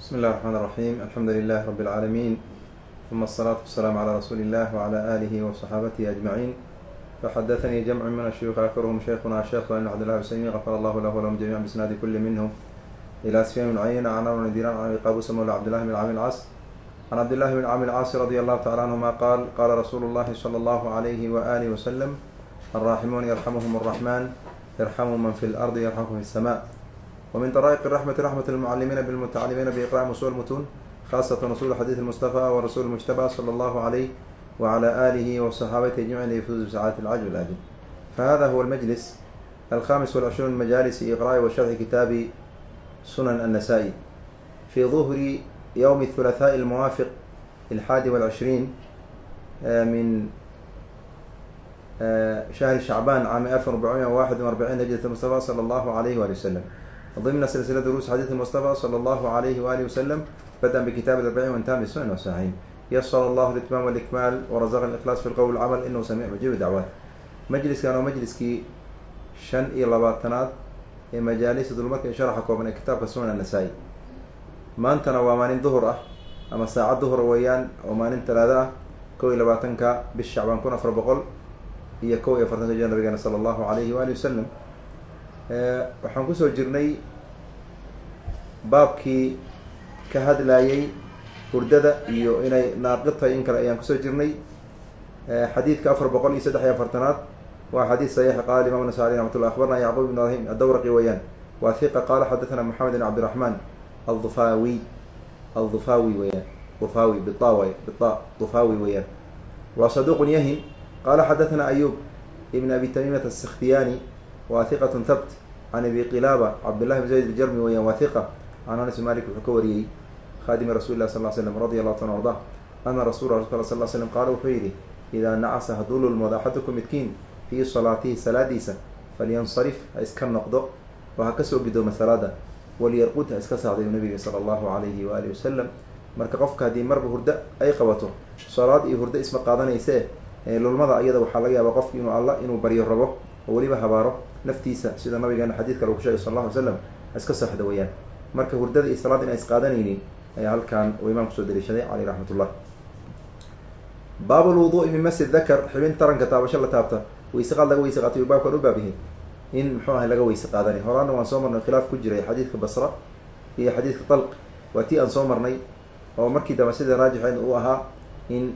بسم الله الرحمن الرحيم الحمد لله رب العالمين ثم الصلاة والسلام على رسول الله وعلى آله وصحابته أجمعين فحدثني جمع من الشيوخ أكثرهم شيخنا الشيخ بن عبد الله الحسيني غفر الله له ولهم جميعا بإسناد كل منهم إلى سفيان بن عيينة عن عمرو بن دينار عن أبي قابوس مولى عبد الله بن عامر العاص عن عبد الله بن عامر العاص رضي الله تعالى عنهما قال قال رسول الله صلى الله عليه وآله وسلم الراحمون يرحمهم الرحمن يرحم من في الأرض يرحمكم في السماء ومن طرائق الرحمة رحمة المعلمين بالمتعلمين بإقراء أصول المتون خاصة أصول حديث المصطفى والرسول المجتبى صلى الله عليه وعلى آله وصحابته أجمعين ليفوزوا بسعادة العجل والآجل فهذا هو المجلس الخامس والعشرون من مجالس إقراء وشرح كتاب سنن النسائي في ظهر يوم الثلاثاء الموافق الحادي والعشرين من شهر شعبان عام 1441 هجرة المصطفى صلى الله عليه وآله وسلم ضمن سلسلة دروس حديث المصطفى صلى الله عليه وآله وسلم بدأ بكتاب الأربعين وانتهى بالسنن والصحيحين يسر الله الإتمام والإكمال ورزقنا الإخلاص في القول والعمل إنه سميع مجيب الدعوات مجلس كانوا مجلسكii shan iyo labaatanaad ee majaalisa dulmarka ee sharaxa kooban ee kitaabka sunan annasaa-i maantana waa maalin duhur ah ama saacad duhur weeyaan oo maalin talaado ah kow iyo labaatanka bish shacbaan kun afar boqol iyo kow iyo afartanka jir nabigeena sala allahu alayhi waali wasalam waxaan kusoo jirnay baabkii ka hadlayay hurdada iyo inay naaqid tahay in kale ayaan ku soo jirnay. Xadiidka afar boqol iyo saddex iyo afartanaad waa xadiid saxiix qaala imam nasai alي ramat llah abarna yacqub ibn rahim adawraqi weeyaan. Wa hiqa qaala xadathana moxamed ibn cabdiraxman aldufawi aldufawi weyaan dufawi bita way bita dufawi weeyaan. Wa saduqun yahim qala xadathana ayub ibn abi tamimat asikhtiyani wa hiqat thabt can abi qilaaba cabdillahi bn zayd bjarmi weeyaan wa hiqa can anas malik wuxuu ka wariyey khadimi rasuli lah sal l slam radi allahu ta arda ana rasul rasulka sal slam qaala wuxuu yihi idaa nacasa hadduu lulmoodo axadukum midkiin fii salaatihi salaadiisa falyansarif ha iska noqdo oo ha ka soo gidoomo salaada waliyarqud ha iska saacdayo nabiga sala allahu alayhi waalihi wasalam marka qofka haddii marba hurdo ay qabato salaad iyo hurdo isma qaadanayse lulmada ayada waxaa laga yaabaa qofki inuu alla inuu baryo rabo oo weliba habaaro naftiisa sida nabigeena xadiidka lagu sheegay sal alla ly slam ha iska saxdo weyaan marka hurdada iyo salaad in a isqaadanaynin ayaa halkan uu imaamku soo daliishaday caleyh raxmat ullah baab lwuduui min masi dakar xibin taranka taabasho la taabta. Weyse qaad laga weyse qaatay baabkan u baabyahay in muxuu ahay laga weyse qaadanay? Horaana waan soo marnay khilaaf ku jiray xadiidka basra iyo xadiidka talq. Waa tii aan soo marnay oo markii dambe sida raajixeed uu ahaa in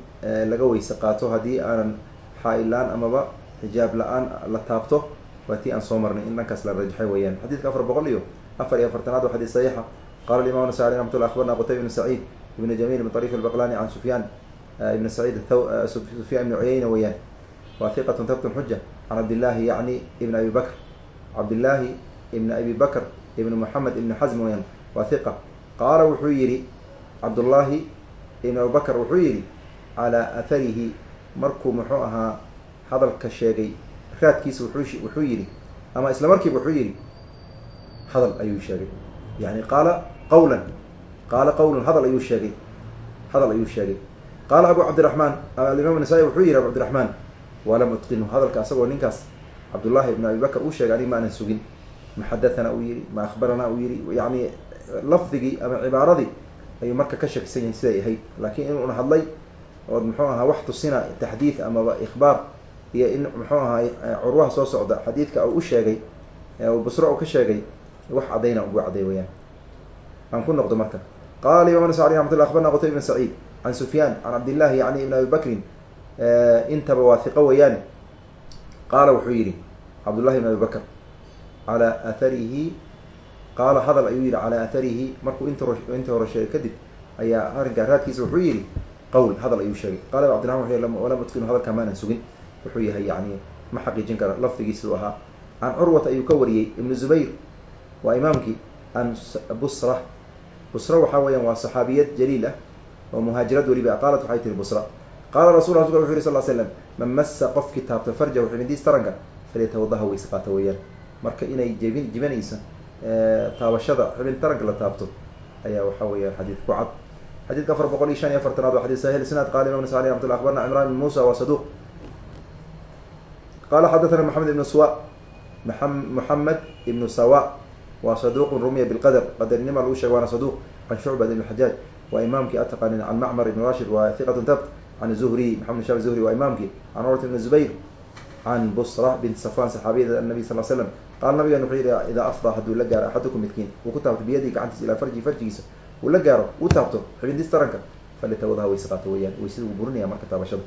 laga weyse qaato haddii aanan xaa-il la'aan amaba xijaab la'aan la taabto. Waa tii aan soo marnay in dhankaas la rajaxay weeyaan. Xadiidka afar boqol iyo afar iyo afartanaad waa xadiid saxiixa. Qala imam nasa alي ramat llah abarna qutayb ibn saciid ibn jamil ibn طariif albaqlani can sufyaan ibn saciid sufyan ibn cuyayna weeyaan. Wa hiqat tabtun xuja can cabdillahi yacni ibn abi bakr cabdillahi ibn abi bakr ibn moxamed ibn xasm weyaan wa hiqa qaala wuxuu yihi cabdullahi ibn abi bakr wuxuu yihi calaa atharihi markuu muxuu ahaa hadalka sheegay raadkiisa wuxuu yihi ama isla markiiba wuxuu yihi hadal ayuu sheegay. Yani qaala qawlan qaala qawlan hadal ayuu sheegay. Hadal ayuu sheegay. Qaala abu cabdiraxmaan alimaam nasaa-i wuxuu yihi abu cabdiraxmaan walam utqinhu hadalka asagoo ninkaas cabdullahi ibn abi bakr uu sheegay anig ma anan sugin. Ma xadathana uu yihi ma akhbarana uu yihi yani lafdigii ama cibaaradii ayuu marka ka shakisan yahay siday ahayd. Laakiin inuuna hadlay ood muxuu ahaa wax tusina taxdiid amaba ikhbaar iyo in muxuu ahaa curwaha soo socda xadiidka uu u sheegay busro uu ka sheegay wax caddayna ugu cadday weyaan aan ku noqdo marka. Qala imam nas alي llah abarna qutayb ibn saciid can sufyaan can cabdillahi yani ibn abi bakrin intaba waa hiqo weeyaane qaala wuxuu yihi cabdullahi ibn abi bakr calaa atharihi qaala hadal ayuu yihi calaa atharihi markuu int inta hore sheegay kadib ayaa arrinkaa raadkiisa wuxuu yihi qowl hadal ayuu sheegay. Cabdiraman wuxuu walam utqinu hadalka maanan sugin. Wuxuu yahay yani ma xaqiijin kara lafdigiisuu ahaa. Can curwata ayuu ka wariyey ibnu zubayr waa imaamkii busra. Busra waxaa weeyaan waa saxaabiyad jaliil ah oo muhaajirad weliba qaalat waxay tihi busra qaala rasul rasulka wuxu yhi sal slam man massa qofkii taabta farjahu xibindiis taranka? Falyatawadaha weyse qaata weeyaan. Marka inay jebin jibanaysa taabashada xibin taranka la taabto ayaa waxa weeyaan xadiid ku cad. Xadiidka afar boqol iyo shan iyo afartanaad waa xadid sahih. Isnaad qala imam nas alي ramat llah abarna cimran ibn musa wa saduq qala xadathana maxamed ibn suwa moxamed ibnu sawa waa saduuqun rumiya bilqadar qadarnima lagu sheega waana saduuq can shucbat ibn xajaaj waa imaamkii ataqanin can macmar ibn rashid waa hiqatun tabt can zuhri maxamed shab zuhri waa imaamkii can urwat ibn zubayr. Can busra bint safan saxaabiyada nabi sal slam qaala nabigan wuxuu yihi idaa afdaa hadduu la gaaro axadukum midkiin uu ku taabto biyadii gacantiisa ilaa farji farjigiisa uu la gaaro uu taabto xubintiis taranka. Falitawadaha wayse qaato weyaan waysida uu burinaya marka taabashada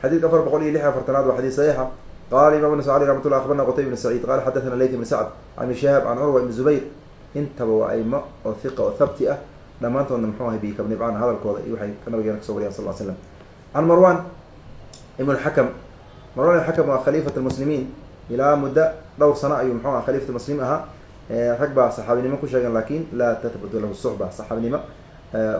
xadiidka afar boqol iyo lix afartanaad waa xadiis saxiixa qala imam nas ali ramat llah abarna qutayb ibn saciid qala xadathana layt ibn sacd can ibn shihaab can curwa ibn zubayr intaba waa aimo oo hiqa oo thabti ah dhammaantoodna muxuu ahay bikabnibcaan hadalkooda iyo waxay nabigeena ka soo wariyan sal slam can marwan ibn lxakam marwan ibn xakam waa khaliifat lmuslimiin ilaa muddo dhowr sano ayuu muxuu aha khalifat muslim ahaa rag baa saxaabinimo ku sheegan laakiin laa tathbutu lahu suxba saxaabinimo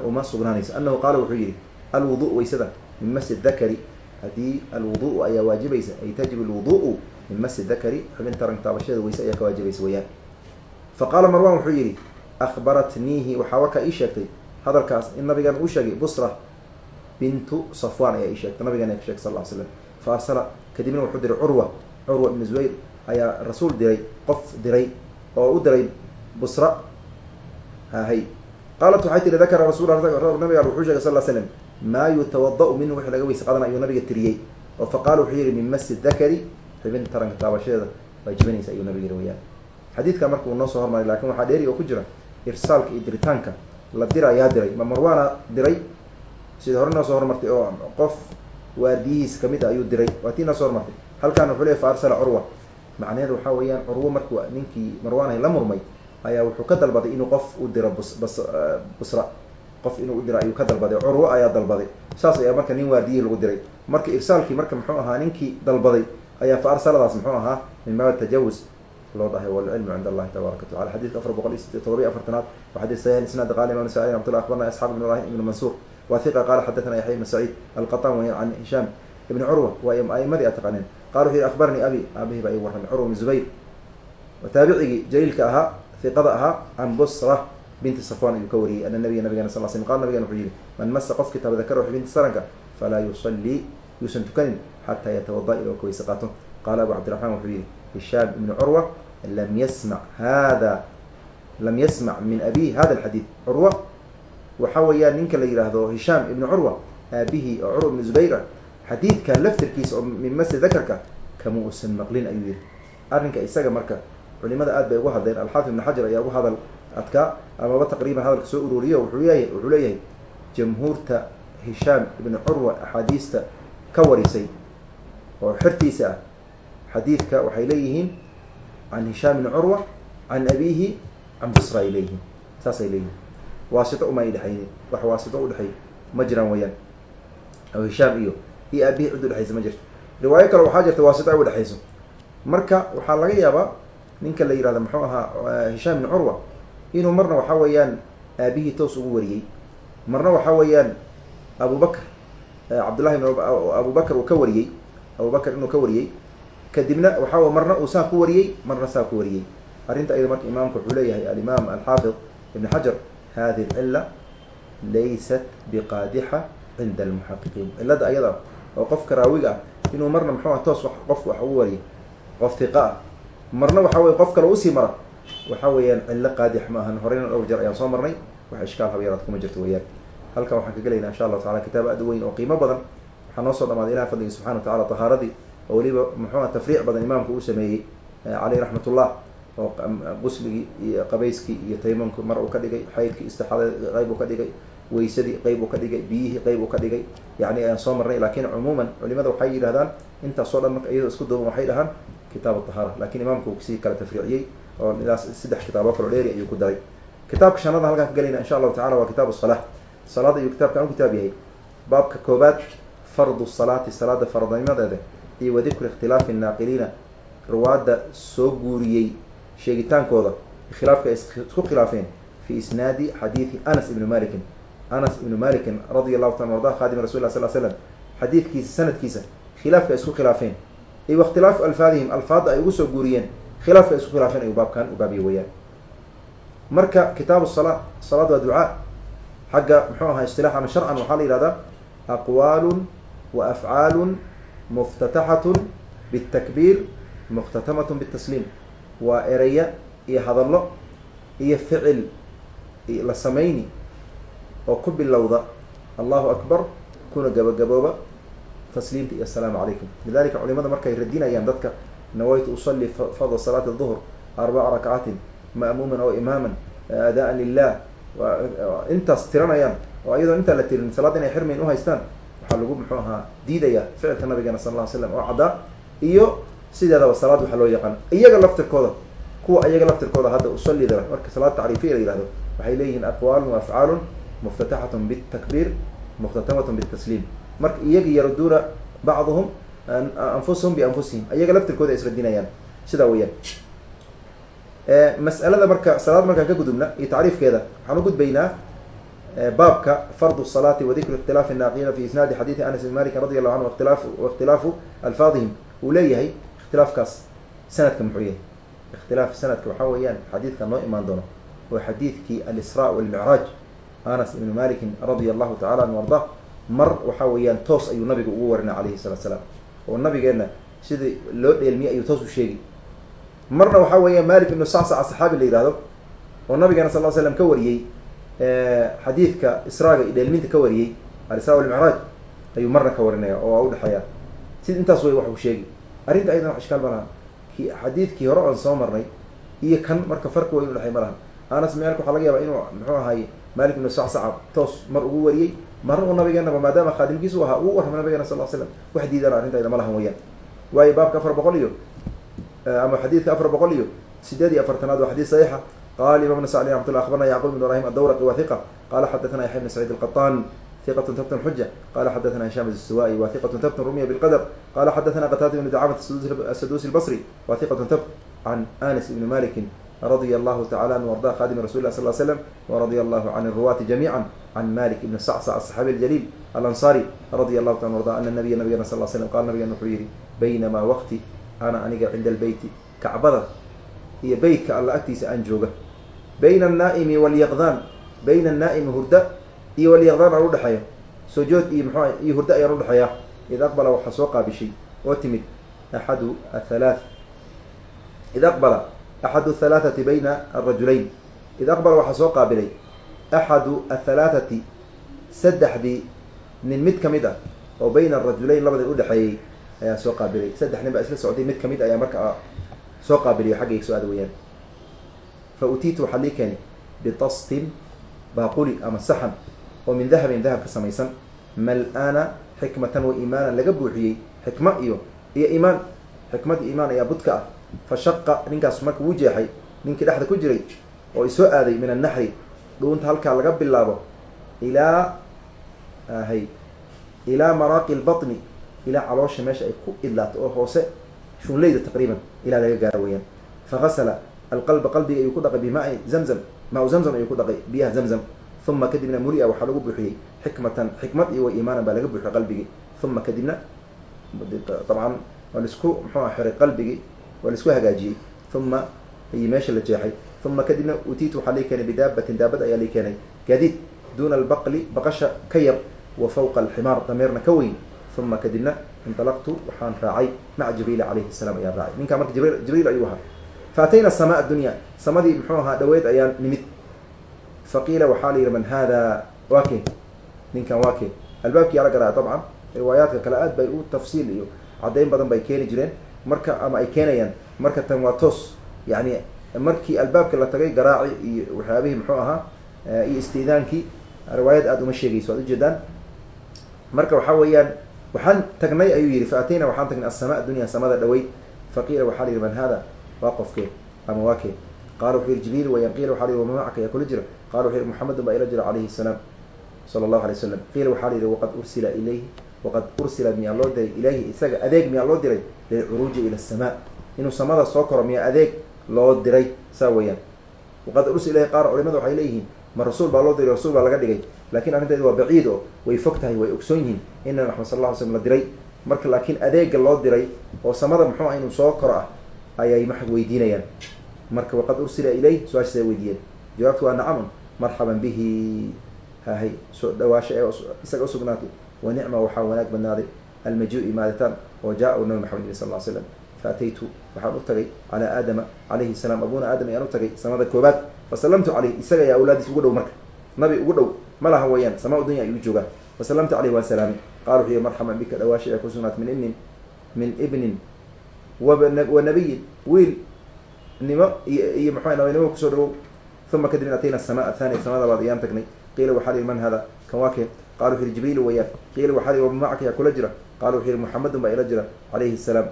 uma sugnaanayso anahu qaala wuxuu yihi alwudu waysada min masi dakari haddii alwudu ayaa waajibaysa ay tajib alwudu min masi dakari xubin tarank taabashada wayse ayaa ka waajibaysa weyaan fa qaala marwan wuxuu yihi akhbaratniihi waxaa warkaa ii sheegtay hadalkaas in nabigan uu sheegay busra bintu safwan ayaa ii sheegtay nabigan ka sheegay sal l slam fa arsala kadibna wuxuu diray curwa curwa ibn zubayr ayaa rasuul diray qof diray oo u diray busra hahay qaalat waxay tiri dakara rasul nabiga wuxuu sheegay sal l slam maa yutawada-u minhu wixii laga weyse qadana ayuu nabiga tiriyey. Oo fa qaala wuxuu yihi min masi dakari xibin taranka taabashadeeda waajibanaysa ayuu nabiga yihi weyaan xadiidka marka uu noo hormaray laakiin waxaa dheeri oo ku jira irsaalka iyo diritaanka. La dira ayaa diray. Ma marwaana diray? Sida hore noo soo hormartay oo qof waardiyihiis ka mid a ayuu diray. Waa tii noo soo hormartay. Halkaan wuxuu leey fa arsala curwa macnaheedu waxaa weeyaan curwo markuu ninkii marwaanay la murmay ayaa wuxuu ka dalbaday inuu qof u diro bus bas busra qof inuu u diro ayuu ka dalbaday. Curwo ayaa dalbaday. Saas ayaa marka nin waardiyihii lagu diray. Marka irsaalkii marka muxuu ahaa ninkii dalbaday ayaa fa arsaladaas muxuu ahaa min baab tajawuz loo dhahay walcilmu cind allahi tabaraka watacala xadidka afar boqol iyo todobiyo afartanaad wa xadis saxiix isnaad qala imam nasai raxmatullah akhbarna isxaaq ibn ibrahim ibn mansuur. Wa hiqa qala xadathana yaxya ibn saciid alqataan weya can hishaam ibn curwa waa aimadii a taqaaneen. Qala wuxu yihi akhbaranii abi. Aabihi baa ii warramay curwa ibn zubayr. Taabicigii jaliilka ahaa hiqada ahaa can busra binti safwan ayuu ka wariyey ana nabiya nabigana sal slam qala nabigan wuxuu yihi man masa qofkii taabadakaro xubinta saranka falaa yusallii yuusan tukanin xataa yatawada iloo ka weyse qaato. Qala abu cabdiraxmaan wuxuu yihi hishaam ibn curwa lam yasmac hada lam yasmac min abi hada alxadiid. Curwa waxa weeyaan ninka la yidhaahdo hishaam ibn curwa aabihii oo curwa ibn zubayr ah xadiidkan laftirkiisa oo min masi dakarka kama uusan maqlin ayuu yihi arrinka isaga marka culimada aad bay ugu hadleen alxaafid ibn xajar ayaa ugu hadal adkaa amaba taqriiban hadalka soo ururiyo wuxuu leeyahay wuxuu leeyahay jamhuurta hishaam ibn curwa axaadiista ka warisay oo xertiisa ah. Xadiidka waxay leeyihiin can hishaam ibn curwa can abihi can busra ay leeyihiin saasay leeyihiin. Waasito uma ay dhexaynin wax waasito udhexay ma jiraan weyaan oo hishaam iyo iyo aabihi cid udhexaysa ma jirto. Riwaayo kale waxaa jirta waasito ay udhexayso marka waxaa laga yaabaa ninka la yihahdo muxuu ahaa hishaam ibn curwa inuu marna waxaa weeyaan aabihii toos ugu wariyey. Marna waxaa weeyaan abubakr cabdullahi ibn abubakr uu ka wariyey. Abubakr inuu ka wariyey. Kadibna waxaa marna uu saa ku wariyey marna saa ku wariyey. Arrinta ayada marka imaamka wuxuu leeyahay alimaam alxaafid ibn xajar hadihi alcila laysat biqaadixa cinda almuxaqiqiin. Cilada ayada oo qofka raawiga ah inuu marna muxuu ah toos qofka wax ugu wariyay qof hiqa ah. Marna waxa weye qof kale u sii mara waxa weeyaan cillo qaadix ma ahan horeyna dhowr jeer ayaan soo marnay. Wax ishkaal habyaraad kuma jirto weyaan halkan waxaan ka gelaynaa insha allahu tacala kitaab aad u weyn oo qiimo badan. Waxaa noo soo dhamaaday ilaha fadligi subxana wa tacala tahaaradii oo weliba muxuua tafriic badan imaamka uu sameeyey. Caleyh raxmatullah oo qusligii iyo qabayskii iyo taymanku mar uu ka dhigay xaydkii istixaada qeyb uu ka dhigay weysadii qeyb uu ka dhigay biyihii qeyb uu ka dhigay. Yani ayaan soo marnay laakiin cumuuman culimada waxay yidhahdaan intaasoo dhan marka iyadoo isku duuban waxay dhahaan kitaab tahaara laakiin imaamka uu sii kala tafriiciyey oo ilaa saddex kitaabo kaloo dheeri ayuu ku daray. Kitaabka shanaada halkaan ka gelayna insha allahu tacala waa kitaabu salaa salaada ayuu kitaabkan u kitaab yahay. Baabka koobaad fardu salaati salaada faradnimadeeda iyo wadikru ikhtilaafi naaqiliina. Ruwaadda soo guuriyey sheegitaankooda khilaafka ay isku khilaafeen fi isnaadi xadiidi anas ibni malikin anas ibni malikin radia allahu taala arda khadimi rasul sal slam xadiidkiisa sanadkiisa khilaafka ay isku khilaafeen. Iyo wakhtilaafu alfaadihim alfaadda ay ugu soo guuriyeen khilaafka isku khilaafeen ayuu baabkan u weyaan marka kitaabu salaa salaad waa ducaa. Xagga muxuu ahaa istilax ama sharcan waxaa la yihahdaa aqwaalun wa afcaalun muftataxatun bitakbiir mukhtatamatun bitasliim. Waa ereya iyo hadallo iyo ficil la samayni oo ku bilowda allahu akbar kuna gabagabooba tasliimta iyo assalaamu calaykum. Lidalika culimada markay radinayaan dadka nawaytu usalli fadla salaati duhr arbaca rakcatin ma'muuman oo imaaman adaan lilah intaas tiranayaan oo iyadoo intaan la tirin salaad inay xirmayn uhaystaan waxaa lagu muxuu ahaa diidaya ficilka nabigeena sal lla ly slam oo caddaa iyo sideedaba salaad waxaa loo yaqaan iyaga laftirkooda kuwa iyaga laftirkooda hadda usallida marka salaad tacriifiya la yihahdo waxay leeyihiin aqwaalun wa afcaalun muftataxatun bitakbiir muftatamatun bitasliim marka iyagi yaruduuna bacduhum anfusahum bianfusihim iyaga laftirkooda ay isradinayaan. Sidaa weyaan mas'alada marka salaad markaan ka gudubna iyo tacriifkeeda waxaan u gudbaynaa baabka fardu salaati wa dikru ikhtilaafi naaqiina fi isnaadi xadiidi anas bin malikin radi allahu canhu ikhtilaaf waاkhtilaafu alfaadihim. Uu leeyahay ikhtilaafkaas sanadka muxuu yahay. Ikhtilaaf sanadka waxaa weeyaan xadiidka noo imaan doono oo xadiidkii alisraa walmicraaj anas ibni malikin radia allahu tacala anhu arda mar waxaa weeyaan toos ayuu nabiga ugu warinay calayhi salatu salaam oo nabigeenna sidii loo dheelmiyey ayuu toos u sheegi marna waxaa weeyaan malik ibnu sacsac saxaabi la yihahdo oo nabigeena sal l slam ka wariyey xadiidka israaga iyo dheelminta ka wariyey alisraa walmicraaj ayuu marna ka warinaya oo waa udhexeeya sid intaas wey wax uu sheegi arrinta aydan wax ishkaal ma laha. Ki xadiidkii hore oan soo marnay iyo kan marka farqi way udhexey ma laha. Anas maalk waxaa laga yaaba inuu muxuu ahaay malik ibnu sacsaca toos mar ugu wariyey marna uu nabigeenaba maadaama khaadimkiisu ahaa uu warramay nabigeena sal l slam wax diidana arrintayda ma lahan weyaan waayo baabka afar boqol iyo ama xadiidka afar boqol iyo sideed iyo afartanaad waa xadiis saxiixa qala imam bn sacd raxmat llah abarna yacqub ibn ibrahim adawraqi wa hiqa qala xadathana yaxya bn saciid alqaطan hiqat tabtun xuja qala xadathana hisham الsuwai wa hiqat tabtun rumiya bilqadr qala xadathana qataada ibn dacaamat asadusi albasri wa hiqat tabt can anas ibni maliki radia allahu tacala anhu arda khadimi rasul lah sal slam waradia allahu can ruwaati jamiica can malik ibn sacsa asaxaabi aljaliil alansari radia allahu taala arda ana nabiya nabigena sal slam qala nabigeena wuxuu yihi baynamaa waqti ana aniga cinda albeyti kacbada iyo beytka alla agtiisa aan jooga bayna annaa'imi walyaqdaan bayna annaa'imi hurda iyo walyaqdaan aan udhexeeya sojood iyo mxua iyo hurda ayaan udhexeeya id aqbala waxaa soo qaabishay oo timid axadu athalaath id aqbala axadu athalaathati bayna arajulayn id aqbala waxaa soo qaabilay axadu athalaathati saddexdii nin mid ka mid ah oo bayna arajulayn labadii udhexeeyey ayaa soo qaabilay. Saddex nin baa isla socday mid ka mid ayaa marka soo qaabiliyo xaggayga soo aada weyaan fa utiitu waxaa lii keenay bitastin baaquli ama saxan oo min dahabin dahab ka samaysan. Mal-ana xikmatan wa iimaanan laga buuxiyey xikma iyo iyo iimaan. Xikmad iyo iimaan ayaa budka ah. Fa shaqa ninkaas marka wuu jeexay ninkii dhexda ku jiray oo isoo aaday min annaxri dhuunta halkaa laga bilaabo ilaa hay ilaa maraaqi lbatni ilaa caloosha meesha ay ku idlaato oo hoose shunleyda taqriiban ilaa laga gaaro weyaan fagasala alqalba qalbiga ayuu ku dhaqay bimaai zamzam maa zamzam ayuu ku dhaqay biyaha zamzam. Uma kadibna mulia waxaa lagu buuxiyey xikmatan xikmad iyo iimaanan baa laga buuxiyey qalbigii. Uma kadibna dabcan waa la isku muxuu xiray qalbigii waa la isku hagaajiyey. Uma iyo meesha la jeexay uma kadibna utiitu waxaa lii keenay bidaabatin daabad ayaa lii keenay gadid duuna albaqli baqasha ka yar wa fawqa alximaar dameerna ka weyn uma kadibna inalaqtu waxaan raacay maca jibriila calayhi salaam ayaan raacay ninkaa marka jibriil ayuu ahaa faatayna samaa dunya samadii muxuu ahaa dhaweed ayaan nimid faqiila waxaa la yidhi man hada waa keen ninkan waa keen albaabkii ala galaa dabcan riwaayaadka kale aad bay u tafsiil iyo caddayn badan bay keeni jireen marka ama ay keenayaan marka tan waa toos yani markii albaabka la tagay garaaci iyo waxyaabihii muxuu ahaa iyo istidaankii riwaayad aada uma sheegayso ad ujeedaan marka waxaa weeyaan waxaan tagnay ayuu yihi faatayna waxaan tagnay asama dunya samada dhaweyd faqiila waxaa la yihi man hada waa qofkee ama waa kee qala wuxuu yihi jibriil wayan qiila waxa la yihi wama macaka yaa kula jira qala wuxuu yihi muxamedun baa ila jira calayhi salaam sala allahu alay wasalam qiila waxaa la yihi waqad ursila ilayhi waqad ursila miyaa loo diray ilayhi isaga adeeg miyaa loo diray lilcuruuji ila asamaa inuu samada soo koro miyaa adeeg loo diray saa weeyaan. Waqad ursila qaar culimada waxay leeyihiin ma rasuul baa loo diray rasuul baa laga dhigay. Lakin arrinteedu waa baciid oo way fog tahay way ogsoon yihiin in maxamed sal lla ly slm la diray. Marka laakiin adeega loo diray oo samada muxuu ah inuu soo koro ah ayay ma weydiinayaan. Marka waqad ursila ilayh su'aashaas ay weydiiyeen. Jawaabtu waa nacamun marxaban bihi. Hahay soo dhawaasho ee isaga usugnaatay wa nicma waxaa wanaag badnaaday. Almaju imaaditaan oo jaa u nabi maxamed sal ll slam faataytu waxaan u tagay calaa aadama calayhi salaam abuna aadam ayaan u tagay samada koobaad. Fasalamtu caleyh isaga ayaa awlaadiis ugu dhow marka. Nabi ugu dhow ma laha wayaan samaa dunya ayuu joogaa. Fasalamtu caleyh waan salaamay. Qala wuxuu yihi marxaban bika dhawaashi ee ku sugnaat min ibnin min ibnin wa nabiyin wiil nimo iyo maxua nabinimo ku soo dhawow uma kadibna atayna asama athaniya samada labaad ayaan tagnay. Qiila waxaa lihi man hada kan waa keen. Qala wuxu yihi wayaan qiila waxaa lihi yaa kula jira? Qala wuxuu yihi muxamedun baa ila jira calayhi salaam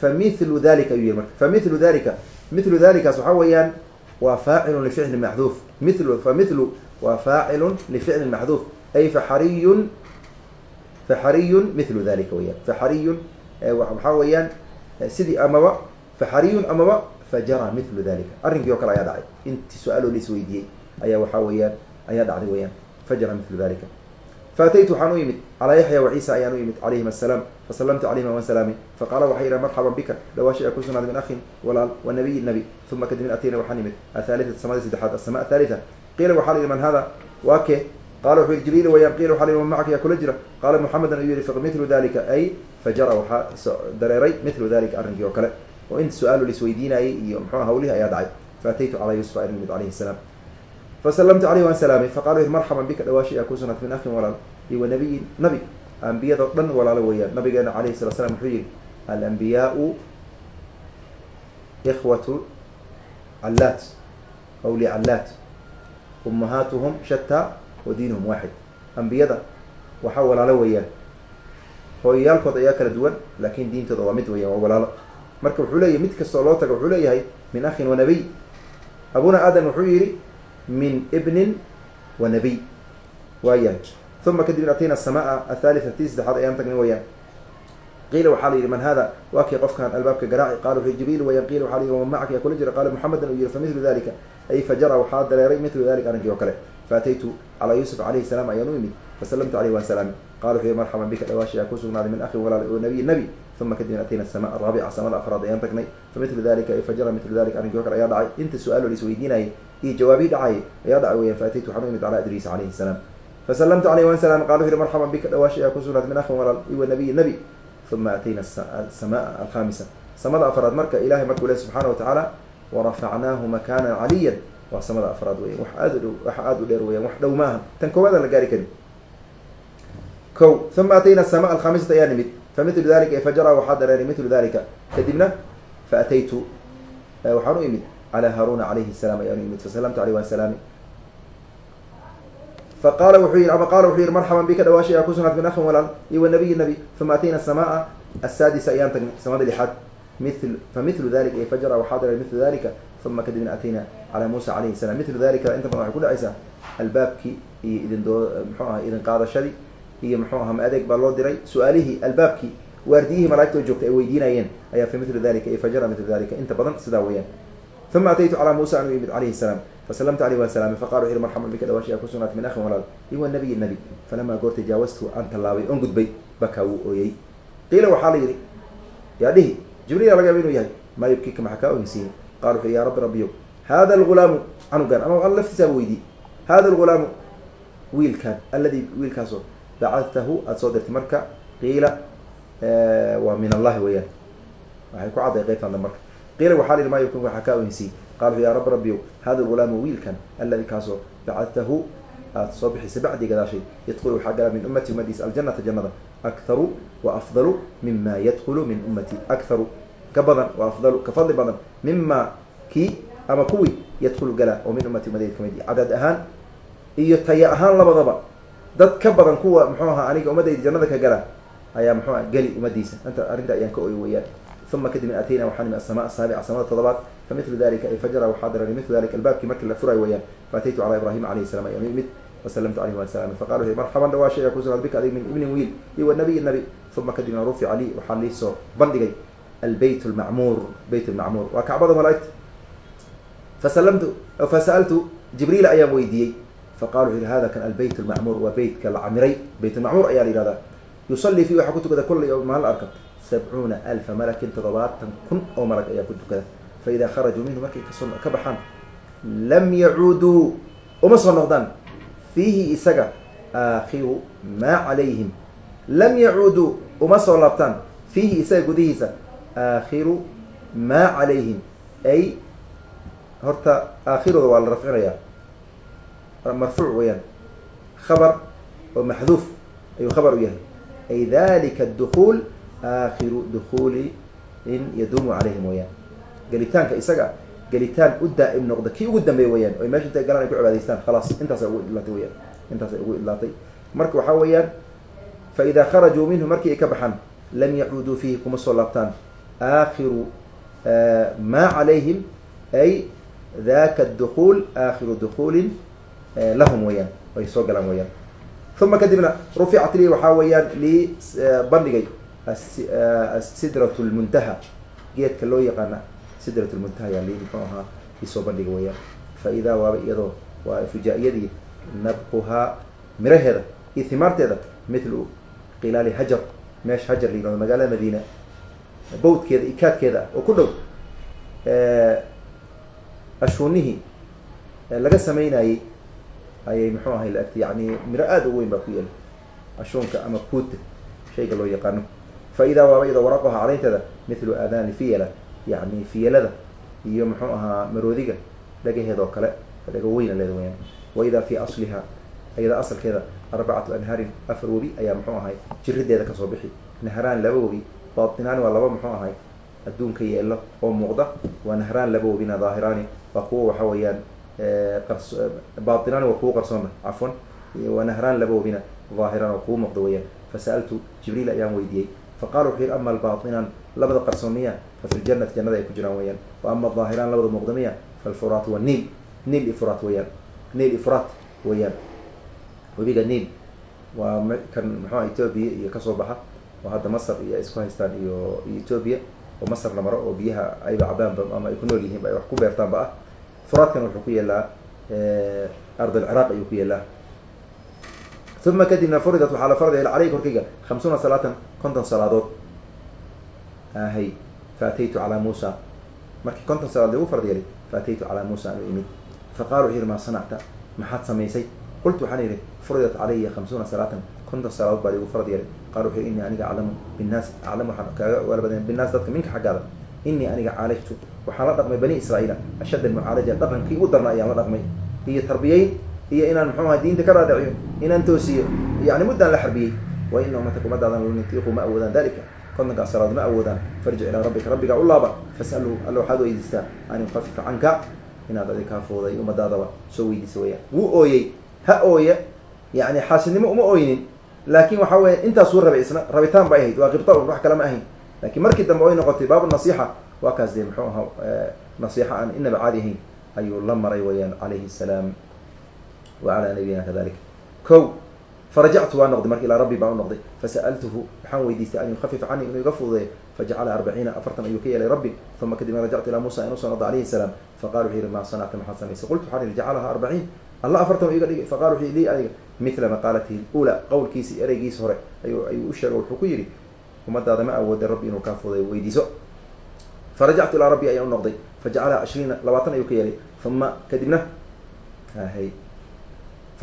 fa milu dalika ayuu yihi marka. Fa milu dalika milu dalikaas waxaa weeyaan waa faacilun lificlin maxduuf. Milu fa milu waa faacilun lificlin maxduuf. Ay faxariyun faxariyun milu dalika weyaan faxariyun waxaa weeyaan sidii amaba faxariyun amaba fajara milu dalika arrinkii oo kale ayaa dhacay. Intii su'aaloo la isweydiiyey ayaa waxaa weeyaan ayaa dhacday faataytu waxaan u yimid calaa yaxya wa ciisa ayaan u yimid calayhim assalaam fasalamtu calayhima waan salaamay faqaala waxay yihaha marxaban bika dhawaasha ku sugnaaday min akhin walaal wa nabiyi nabi uma kadibna atayna waxaan yimid athaalita samada saddexaad asama athaalitha qiila waxaa la yihi man hada waa kee qala wuxuu yihi jibriil wayaan qiila waxaa la yihi man macaka yaa kula jira qaala muxamedan ayuu yihi fa milu dalika ay fajara waxaa dareeray milu dalika arrinkii oo kale oo inta su'aalo laisweydiinayay iyo muxua hawlihi ayaa dhacay faataytu calaa yuusuf ayaan yimid calayhi salaam fasalamtu caleyh waan salaamay faqala marxaban bika dhawaashi yaa ku sugnat min akhin walaal iyo wa nabiyin nabi ambiyado dhan walaalo weeyaan nabigeena calayhi salatu slam wuxuu yihi alambiyaau ikhwatu callaat aw licallaat ummahaatuhum shataa wa diinuhum waaxid ambiyada waxaa walaalo weeyaan hooyayaalkood ayaa kala duwan laakin diintooda waa mid weeyaan waa walaalo marka wuxuu leeyahy mid kastoo loo taga wuxuu leeyahay min akhin wa nabiy abuna aadam wuxuu yihi min ibnin wa nabiy waayahay uma kadibna atayna asamaa athalitha tii saddexaad ayaan tagnay wayaan qiila waxaa la yihi man hada waa kii qofkan albaabka garaaci. Qala wuxu jibriil wayaan qiila waxaa la yihi waman macaka yaa kula jira? Qaala muxamedan uu yihi fa milu dalika ay fajara waxaa dareeray milu dalika arrinkii oo kale. Faataytu calaa yuusuf calayhi salaam ayaan u imid fasalamtu caleyh waan salaamay qala wuxuu yihi marxaban bika dhawaashi yaa ku sugnaaday min akhin walaal o nabiy nabi. Uma kadibna atayna asama araabica samada afraad ayaan tagnay. Fa dalika ay fajara milu dalika arrinkii oo kale ayaa dhacay. Inta su'aalo la isweydiinayay iyo jawaabii dhacay ayaa dhacay weyaan faataytu waxaan u imid calaa idriis calayhi salaam fasalamtu caleyh waan salaamay qala yihi marxaban bika dhawaashi yaa ku sugnaatay min akhin walaal iwa nabiyi nabi uma atayna asamaa alkhamisa samada afraad marka ilahay markuu leh subxaana wa tacaala warafacnaahu makanan caliyan waa samada afraad weyan wax aad wax aada u dheer weyaan wax dhow maaha tan koowaadaan la gaari karin ko uma atayna asama alkhamisata ayaa nimid fa milu dalika fajara waxaa dareeray milu dalika kadibna faataytu waxaan u imid calaa haaruna calayhi salaam ayaan imid fasalamtu aleyh waan salaamay faqala wuxuu ama qala wuxuu yihi marxaban bika dhawaashi yaa ku sugnaat min akhin walaal iyo wa nabiyi nabi uma atayna asamaa asaadisa ayaan tagnay samada lixaad mil fa milu dalika iyo fajara waxaa dareeray milu dalika uma kadibna atayna calaa muusa calayhi salam milu dalika inta badan waxay ku dhacaysaa albaabkii iyo idin doo muxuu aha idin qaadashadii iyo muxuu aha ma adeeg baa loo diray su'aalihii albaabkii waardiyihii malaigtoo joogtay ay weydiinayeen ayaa fi milu dalika iyo fajara milu dalika inta badan sidaa weeyaan uma ataytu calaa muusa an u yimid calayhi salaam fasalamtu aleyh waan salaamay faqala wuxu yihi marxaban bika dhawaashi yaa ku sugnaatay min akhin walaal iwa nabiyi nabi falamaa goorta jaawastu aan tallaabay oon gudbay bakaa wuu ooyey qiila waxaa la yidhi yaa dhihi jibriila laga yaaba inuu yahay maa yubkika maxaa kaa ohinsiiyey qala wuxu yihi ya rabbi rabbiyo hada algulaamu canugan ama laftiisaaba weydii hada algulaamu wiilkaan alladii wiilkaasoo bacadtahu aada soo dirtay marka qiila waa min allahi weeyaan waxay ku cadday marka qiila waxaa la yihi maa yubkika maxaa kaa ohinsiiyey qala wuxu ya rabbi rabbiyo hada algulaamu wiilkan alladii kaasoo bacadtahu aada soo bixisay bacdii gadaashay yadkulu waxaa gala min ummati ummadiisa aljanata jannada akharu wa afdalu mima yadkulu min ummati akharu ka badan wa afdalu ka fadli badan mima kii ama kuwii yadkulu gala oo min ummati ummadeyda ka mid cadad ahaan iyo taya ahaan labadaba dad ka badan kuwa muxuu ahaa aniga ummadayda jannada ka gala ayaa muxuu aha geli ummadiisa inta arrinta ayaan ka oy weyaan uma kadibna atayna waxaa nimi asama asaabica samada todobaad fa milu dalika ay fajara waxaa dareeray milu dalika albaabkii markii la furay weyaan faataytu calaa ibrahima alayhi salam ayaan imid wasalamtu aleyh waan salaamay faqala wuxu marxaban dhawaasha ayaa kusugnaad bika adig min ibnin wiil iyo wa nabiyi nabi uma kadibna rufica lii waxaa liisoo bandhigay albeyt lmacmuur beyt lmacmuur waa kacbada malaaigta fasalamtu fasa'altu jibriila ayaan weydiiyey faqala wuxu yihi hada kan albeyt lmacmuur waa beytka la camiray beyt lmacmuur ayaa la yihahdaa yusalii fi waxaa ku tukada yowm maalin arka sabcuuna alfa malakin toddobaatan kun oo malag ayaa ku tukada fa idaa kharajuu minhu markay ka baxaan lam yacuuduu uma soo noqdaan. Fiihi isaga aakhiru maa calayhim. Lam yacuuduu uma soo laabtaan. Fiihi isaga gudihiisa aakhiru maa calayhim. Ay horta aakhirooda waa la rafcinayaa. Marfuuc weeyaan. Khabar oo maxduuf ayuu khabar u yahay. Ay dalika dukuul aakhiru dukuuli in yaduumu calayhim weyaan gelitaanka isaga gelitaan u daa'im noqda kii ugu dambeey weyaan oy meesha intay galaan ay ku cibaadaystaan khalaas intaasay ugu idlaatay weyaan intaasay ugu idlaatay. Marka waxaa weeyaan fa idaa kharajuu minhu markii ay ka baxaan lam yacuuduu fiihi kuma soo laabtaan. Aakhiru maa calayhim ay daka dukuul aakhiru dukuulin lahum weyaan ay soo galaan weyaan uma kadibna ruficat lii waxaa weeyaan lii bandhigay asidrat lmuntaha geedka loo yaqaana sidrat lmuntaha yaa lii muxuu ahaa isoo bandhiga weyaan fa idaa waaba iyadoo waa fujaa-iyadii nabquhaa miraheeda iyo himaarteeda mithlu khilaali hajar meesha hajar la yihahdo magaalada madiina bawdkeeda ikaadkeeda oo ku dhow ashuunihii laga sameynayey ayay muxuu ahay laagtay yani miro aada u weyn baa ku yeelay ashuunka ama kuuta shayga loo yaqaano fa idaa waaba iyadoo waraqaha calaynteeda mithlu aadaani fiyala yani fiyalada iyo muxuu ahaa maroodiga dhagaheeda oo kale dhaga weyna leeda weyaan wa idaa fi asliha iyada asalkeeda arbacatu anhaarin afar webi ayaa muxuu ahay jirideeda ka soo bixi. nahraan laba webi baatinaani waa laba muxuu ahay adduunka yeelo oo muuqda. waa nahraan laba webina daahiraani waa kuwa waxa weeyaan baatinaani waa kuwa qarsoona cafwan waa nahraan laba webina daahiraan oo kuwa muuqda weyaan fasa'altu jibriil ayaan weydiiyey faqala wuxuu yihi ama albaatinaan labada qarsooniya fa fi ljanati jannada ay ku jiraan weyaan wa ama daahiraan labada muuqda miya falfuraat waa niil niil ifraat weyaan niil ifraat weyaan webiga niil waa kan muxuua ethoobia iyo ka soo baxa oo hadda masar iyo ay isku haystaan iyo iyo ethoobia oo masar la maro oo biyaha ayba cabaanba ama ay ku nool yihiin ba ay wax ku beertaanba ah furaadkana wuxuu ku yeelaa ard alciraaq ayuu ku yeelaa uma kadibna furidat waxaa la farday caleyhi korkayga khamsuuna salaatan konton salaadood. Ahay faataytu calaa muusa. Markii konton salaadood lagu fard yeelay faataytu calaa muusa anu imid faqala wuxuu yihi maa sanacta? Maxaad samaysay? Qultu waxaan yihi furidat calaya khamsuuna salaatan. Konton salaadood baa ligu farad yeelay qala wuxuu ini aniga aclamu binnaas aclamu waxaan kaaga waala badan binnaas dadka minka xaggaada. Inii aniga caalajtu waxaan la dhaqmay bani israa'iila. Ashadda almucaalaja dhaqankii u darna ayaan la dhaqmay. Iyo tarbiyeyn iyo inaan muxuu aha diinta ka dhaadhiciyo inaan toosiyo. Yani muddaan la xarbiyey wa ina umataka umadaadan la nutiiqu ma awoodaan dalika kontonkaas salaad ma awoodaan farjic ilaa rabbika rabbigaa u laaba. Fas'alhu alla waxaad weydiistaa an yukafifa canka inaad adi kaa ummadaadaba soo weydiisa weyaan wuu ooyey ha ooye yani xaasidnimo uma ooynin laakin waxa weya intaasuu rabay isna rabitaan bay ahayd waa kibta un wax kale ma ahayn. Lakin markii dambe oy noqotay baabu nasixa waa kaas dee muxuu ahaa nasixa aan inaba caadi ahayn ayuu la maray weyaan calayhi salaam. Wa calaa nabiyina kadalik ko farajactu waa noqday marka ilaa rabbi baan u noqday. Fasa'altuhu waxaan weydiistay an yukafifa canii? Inuu iga fududeeyo. Fajacala arbaciina afartan ayuu ka yeelay rabbi uma kadibna rajactu ilaa muusa inuu soo noqda alayhi salaam. Faqala wuxuu yihi maa sanacta maxaad samaysay qultu waxaan yihi jacalaha arbaciin. Alla afartan iga dhigay. Faqala wuxuu lii adiga mithla maqaalatihi lula qowlkiisi ereygiisi hore ayu ayuu u sheegay wuxuu ku yidhi ummadaada ma awooday rabbi inuu kaa fududeeyo weydiiso. Farajactu ilaa rabbi ayaan u noqday. Fajacalaha cishriina labaatan ayuu ka yeelay. Uma kadibna hay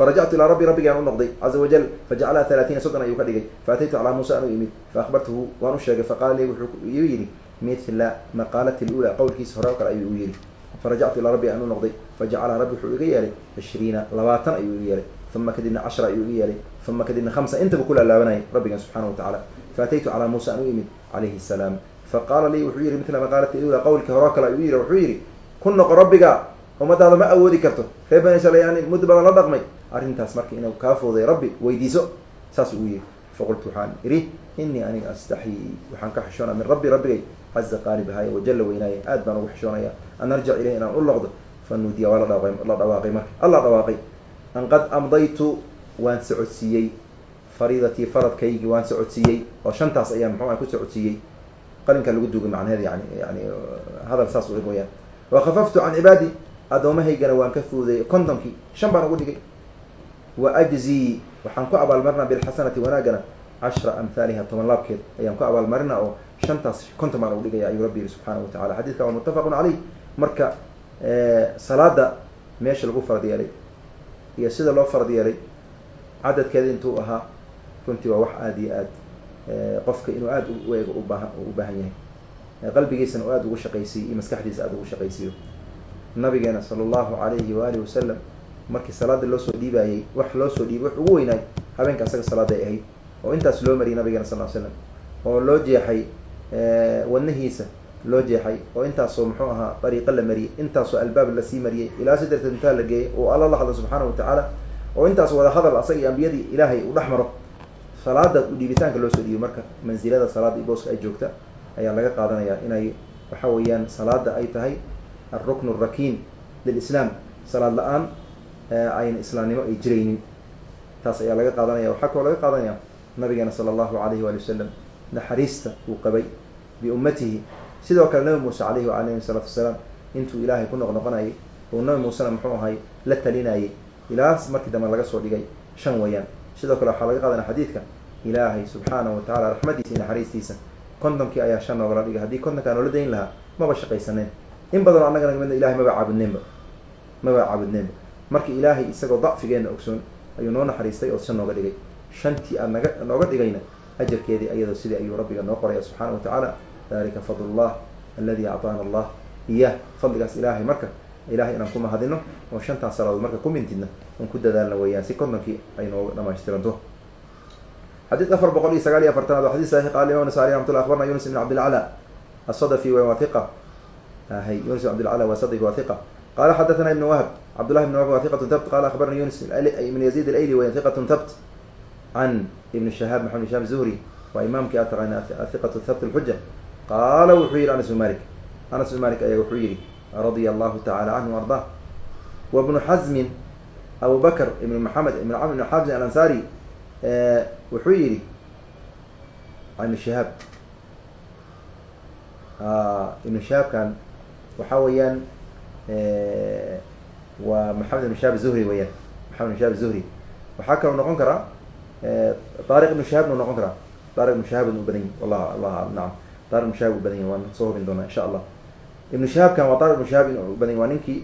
farajactu ilaa rabbi rabbigaan u noqday caza wajal fajacalaha halaatiina soddon ayuu ka dhigay faataytu calaa muusa anuu imid faahbartuhu waan u sheegay faqaala lii wuxuu iu yidhi mithla maqaalati lula qowlkiisa hore oo kale ayuu u yidhi farajactu ilaa rabbi aan u noqday fajacalaha rabbi wuxuu iga yeelay cishriina labaatan ayuu iga yeelay uma kadibna cashra ayuu iga yeelay uma kadibna hamsa intaba ku laalaabanayay rabbigan subxaana wa tacala faataytu calaa muusa an u imid calayhi salaam faqaala lii wuxuu yihi mithla maqaalati lula qowlkii hore oo kale ayuu yidhi wuxuu yidhi ku noqo rabbiga ummadaada ma awoodi karto reer bani la dhaqmay arrintaas marka inuu kaa fooday rabbi weydiiso. Saas uu yihi faqultu waxaan idhi inii aniga astaxyi waxaan ka xishoonaya min rabbi rabbigay caza qaalibahaye wajalla weynaaya aad baan ugu xishoonaya. An arjic ilayh inaan u noqdo. Fa nuudiya waa la dhawaaqay marka. Alla dhawaaqay an qad amdaytu waan socodsiiyey. Fariidatii faradkaygii waan socodsiiyey. Oo shantaas ayaan muxuu ku socodsiiyey. Qalinka lagu dugay macnaheed yani yani hadal saas u eg wayaan wa khafaftu can cibaadi addoomahaygana waan ka fuuday kontonkii shan baan ugu dhigay wa ajzii waxaan ku abaalmarinaa bilxasanati wanaagana cashra amhaaliha toban laabkeed ayaan ku abaalmarina oo shantaas konton baan ugu dhigaya ayuu rabbi yihi subxaana wa tacala xadidka waa muttafaqun caleyh marka salaada meesha lagu farad yeelay iyo sida loo farad yeelay cadadkeeda intuu ahaa runtii waa wax aada iyo aad qofka inuu aada u eego ubaahan u baahan yahay qalbigiisana aada ugu shaqaysiiyo iyo maskaxdiisa aada ugu shaqaysiiyo nabigeena sala allahu calayhi waalihi wasalam markii salaada loo soo dhiibayey wax loo soo dhiibay wax ugu weynaay habeenka asaga salaada ay ahayd oo intaas loo mariyay nabigeena sal l slam oo loo jeexay wadnihiisa loo jeexay oo intaasoo muxuu ahaa dariiqo la mariyey intaasoo albaab la sii mariyey ilaa sidarta intaa la geeyay oo alla la hadla subxaana wa tacaala oo intaas wada hadal asaga iyo ambiyadii ilaahay uu dhex maro salaada u dhiibitaanka loo soo dhiibo marka mansilada salaada iyo booska ay joogta ayaa laga qaadanayaa inay waxa weeyaan salaada ay tahay alrukn arakiin lilislaam salaad la'aan ayna islaamnimo ay jiraynin. Taas ayaa laga qaadanaya. Waxaa kaloo laga qaadanaya nabigeena sala allahu alayhi waali wasalam naxariista uu qabay biummatihi sidoo kale nabi muuse alayhi alayhi salaatu wasalaam intuu ilaahay ku noqnoqonayay oo nabi muusena muxuu ahay la talinayay. Ilaas markii dambe laga soo dhigay shan weeyaan sidoo kale waxaa laga qaadanaya xadiidka ilaahay subxaanahu wa tacala raxmadiisa iyo naxariistiisa. Kontonkii ayaa shan noogala dhigay. Haddii kontonkaa noola dayn lahaa maba shaqaysaneen in badanoo annagana midna ilahay maba caabudneenba maba caabudneenba marka ilaahay isagoo dacfigeenna ogsoon ayuu noo naxariistay oo shan nooga dhigay shantii aad naga nooga dhigayna ajarkeedii ayadoo sidii ayuu rabbiga noo qoraya subxaana wa tacaala dalika fadl llah aladi acطaana allah iyah fadligaas ilaahay marka ilahay inaan ku mahadino oo shantaas salaadood marka ku mintidna on ku dadaalna weeyaan si kontonkii ay nooga dhamaystiranto xadiidka afar boqol iyo sagaal iyo afartanaad waa xadis saxiix qaala imam nasai raxmatullah akhbarna yunus ibn cabdilcala asadafi wa hiqa hay yunus ibn cabdilcala wa sadiq wa hiqa qala xadathana ibn wahb cabdullahi ibn wahb wa hiqatun tabt qala akhbarna yunus ibn yazid alayli wa hiqatun tabt can ibn shahaab maxamed shahab zuhri waa imaamkii a taqaana hiqatu thabt lxuja qaala wuxuu yihi anas bn malik anas bn malik ayaa wuxuu yihi radia allahu tacala canhu ardah wa bnu xazmin abu bakr ibn maxamed ibn camr ibn xazmin alansari wuxuu yihi ibn shahaab ibn shahaabkan waxa weeyaan waa maxamed ibn shahab zuhri weeyaan. Maxamed ibn shahab zuhri. Waxaa kaloo noqon karaa daariq ibnu shahaabna u noqon karaa. Daariq ibnu shahaab u badan yahi wallah allah nacam. Daariq ibnu shahab u badan yahi waan soo hubin doonaa insha allah. Ibnu shahaabkan waa daariq ibnu shahaab u badan yahi waa ninkii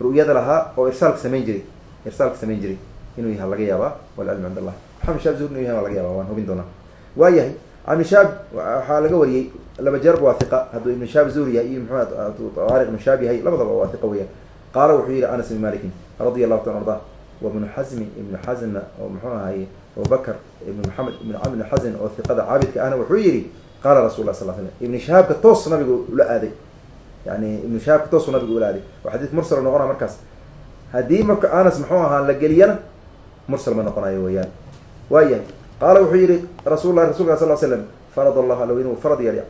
ru'yada lahaa oo irsaalka samayn jiray. Irsaalka samayn jiray. Inuu yaha laga yaabaa walcilmu cind allah maxamed shahab zuhri inuu yahay waa laga yaaba waan hubin doonaa. Waa yahay ibnu shahaab waxaa laga wariyey laba jeerba waa hiqa hadduu ibnu shahaab zuhri yahay iyo maxamed daariq ibnu shahaab yahay labadaba waa hiqa weeyaan. Qaala wuxuu yihi anas ibn malikin radia allahu taala ardah wabnu xasmi ibnu xasanna oo muxuu ahaye abubakr ibn maxamed ibn ibn xasan oo hiqada caabidka ahna wuxuu yihi qaala rasul lah sal slam ibnu shahaabka toos nabigu ula aaday. Yani ibnu shahaabka toosu nabigu ula aaday. Waa xadiis mursal noqona markaas. Haddii marka anas muxuu ahaa la geliyana mursal ma noqonayo weeyaan. Waayahay qaala wuxuu yihi rasul lah rasulka sal slam farad allahu alw inuu farad yeelay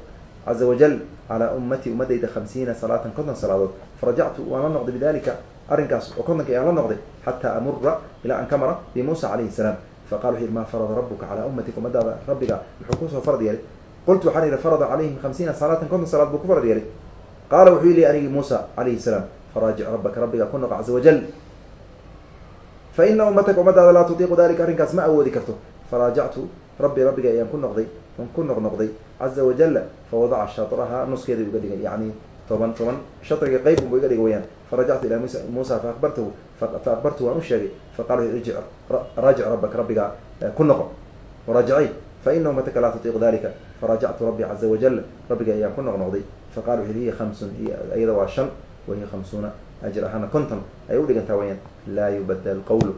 caza wajal calaa ummati ummadayda hamsiina salaatan konton salaadood farajactu waan la noqday bidalika arrinkaas oo kontonka ayaan la noqday xataa amura ilaa an ka mara bimuusa calayhi salaam faqala wuxu yihi maa farada rabuka calaa ummatika ummadaada rabbiga muxuu ku soo farad yeelay qultu waxaan yihi farada calayhim hamsiina salaatan konton salaad buu ku farad yeelay qaala wuxuu yili anigi muusa calayhi salaam faraajic rabbaka rabbiga ku noqo caza wajal fa ina ummataka ummadaada laa tutiiqu dalika arrinkaas ma awoodi karto faraajactu rabbi rabbiga ayaan ku noqday on ku noqnoqday caza wajala fawadaca shatraha nuskeeda uga dhigay. Yani toban toban shatriga qeyb unbu iga dhigay wayaan farajactu ilaa mus muusa faakbartahu fa akbartu waan u sheegay. Faqala irjic raajic rabbaka rabbiga ku noqo. Waraajicay fa ina ummataka laa tutiiqu dalika faraajactu rabbi caza wajal rabbiga ayaan ku noqnoqday. Faqala wuxu hiya hamsun iyada waa shan wahiya hamsuuna ajir ahaana konton. Ay u dhigantaa wayaan laa yubadal qawlu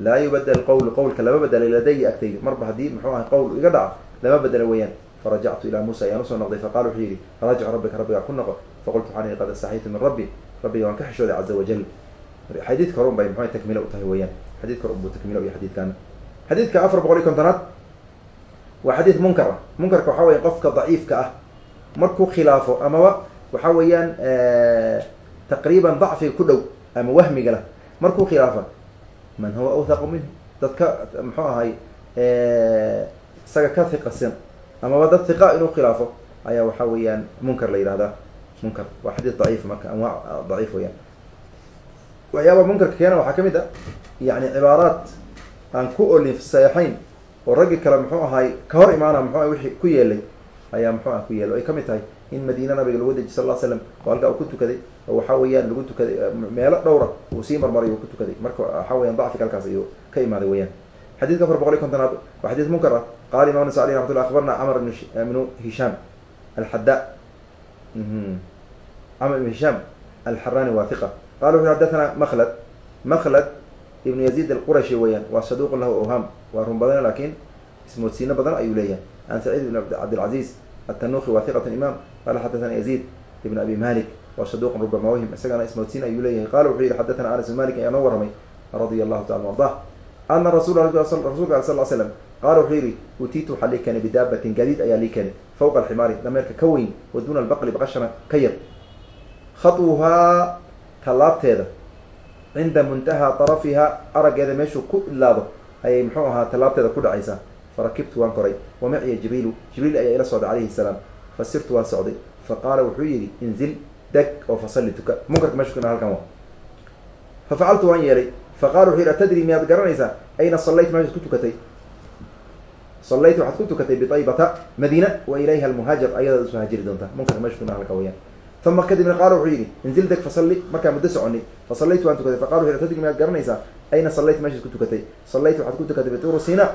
laa yubadel qawlu qawlka lama bedelay ladaya agtayda. Marba haddii muxuu ahay qowl iga dhaca lama bedelo weeyaan farajactu ilaa muusa ayaan u soo noqday faqala wuxuu yihi raajic rabbika rabbigaa ku noqo faqultu waxaan ihi qad astaxaytu min rabbi rabbiga waan ka xishooday caza wajal xadiidka hore un bay muxua takmilo u tahay weeyaan xadiidka hore unbuu takmilo iyo xadiidkaana xadiidka afar boqol iyo kontonaad waa xadiid munkar ah munkarka waxaa weya qofka daciifka ah markuu khilaafo amaba waxa weeyaan taqriiban dacfiga ku dhow ama wahmiga lah markuu khilaafa man huwa awthaqu minhu dadka muxuu ahay isaga ka hiqasan amaba dad hiqa inuu khilaafo. Ayaa waxa weeyaan munkar la yihahdaa munkar. Waa xadiis daciif marka anwaac daciif weyaan waxyaaba munkarka keena waxaa ka mid a yani cibaaraat aan ku olin saexayn oo raggi kale muxuu ahay ka hor imaana muxuu ah wixii ku yeelay ayaa muxuu ah ku yeelay. Ay ka mid tahay in madiina nabiga lagu deji sal l slam oo halkaa uu ku tukaday oo waxa weeyaan lagu tukaday meelo dhowra uu sii marmaray uu ku tukaday. Marka waxa weyan dacfiga halkaas ayuu ka imaaday weyaan xadidka afar boqol iyo kontonaad waa xadiis munkar ah qaala imam nas alي raxmat llah abarna camr ibnu hishaam alxada camr ibn hishaam alxarani waa hiqa qala wuxu xadathana maklad maklad ibnu yaziid alqurashi weeyaan. Waa saduuqun lahu awham waa run badan laakiin ismoodsiino badan ayuu leeyahay. Can saciid ibn cabdilcaziz atanuqi waa hiqat imaam. Qala xadathana yaziid ibn abi malik waa saduuqun rubama wahim isagana ismoodsiin ayuu leeyahay. Qala wuxuu yihi xadathana anas ibn malik ayaa noo warramay radia allahu taala ardah ana rasul rasulka al sal slam qaala wuxuu yihi utiitu waxaa lii keenay bidaabatin gadiid ayaa lii keenay fawqa alximaari dameerka ka weyn wa duuna albaqli baqashana ka yar khatwuhaa tallaabteeda cinda muntahaa tarafihaa araggeeda meeshuu ku ilaado ayay muxuu ahaa tallaabteeda ku dhacaysaa farakibtu waan koray wa maciya jibriilu jibriil ayaa ila socday calayhi salaam fasirtu waan socday faqaala wuxuu yihi inzil deg oo fasalli tuka munkarka meeshu kuna halkan wa fafacaltu waan yeelay faqala wuxuu yihi atadri miyaad garanaysaa ayna sallayt meeshaad ku tukatay sallayt waxaad ku tukatay biaybata madiina wa ilayha almuhaajir ayadaad u soo haajiri doontaa munkarka meeshu kuna halka wayaan uma kadibna qaala wuxuu yihi inzil deg fasalli markaa muddo soconi fasallaytu waan tukatay faqala wuxu atadri miyaad garanaysaa ayna sallayt meeshaad ku tukatay sallayt waxaad ku tukatay bituuru sina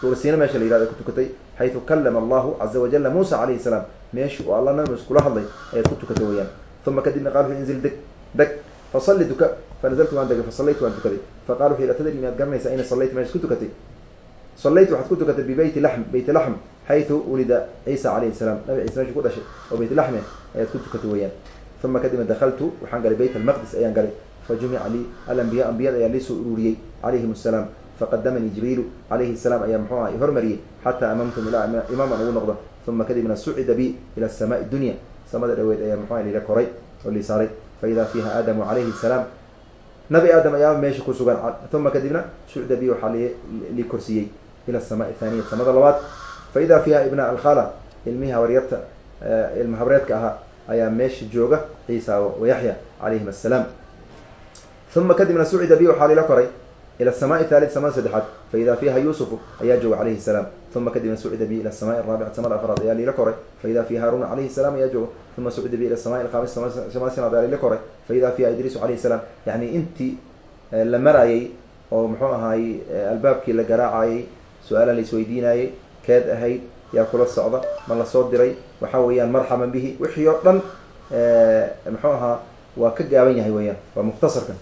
tuuru sina meesha la yihahdo ku tukatay xaytu kalama allahu caza wajala muusa calayhi salaam meeshii uu alla nabi muuse kula hadlay ayaad ku tukatay weyaan uma kadibna qala deg deg fasalli fanazaltu waan degay fasallaytu waan tukaday faqala wuxu yihi atadri miyaad garanaysaa ayna sallayt meeshaad ku tukatay sallayt waxaad ku tukatay bibeyti laxm beyti laxm xaytu ulida ciisa calayhi salaam nabi ciise meeshu ku dhashay oo beyt laxme ayaad ku tukatay weyaan uma kadibna dakaltu waxaan galay beyt almaqdis ayaan galay fajumica lii alambiya ambiyada ayaa liisoo ururiyey calayhim asalaam faqadamanii jibriilu calayhi salaam ayaa muxuu aha hormariyey xataa amamtum ilaa imaaman ugu noqdo uma kadibna sucida bi ila asamaai dunya samada dhaweed ayaa muxuha lila koray oo lii saaray faida fiiha aadamu calayhi salaam nabi aadam ayaa meesha ku sugan. Uma kadibna sucida bi waxaa lii korsiiyey ila asamaai thaaniya samada labaad faida fiiha ibna alkhala ilmihi habaryarta ilma habreedka ahaa ayaa meesha jooga ciisa wayaxya calayhim assalaam. Uma kadibna sucida bi waxaa lila koray ila asamaai thalit samada saddexaad faida fiiha yuusufu ayaa jooga calayhi salaam uma kadibna sucida bi ila asamaai araabicat samada afraad ayaa lila koray faida fiiha haaruna calayhi salaam ayaa jooga uma sucida bi ila asamaai alkhamis samada ayaa lila koray faida fiiha idriisu calayhi salaam yani intii la marayay oo muxuu ahaay albaabkii la garaacayay su'aala la isweydiinayay keed ahayd yaa kula socda ma la soo diray waxa weeyaan marxaban bihi wixii oo dhan muxuu ahaa waa ka gaaban yahay weeyaan waa mukhtasarkan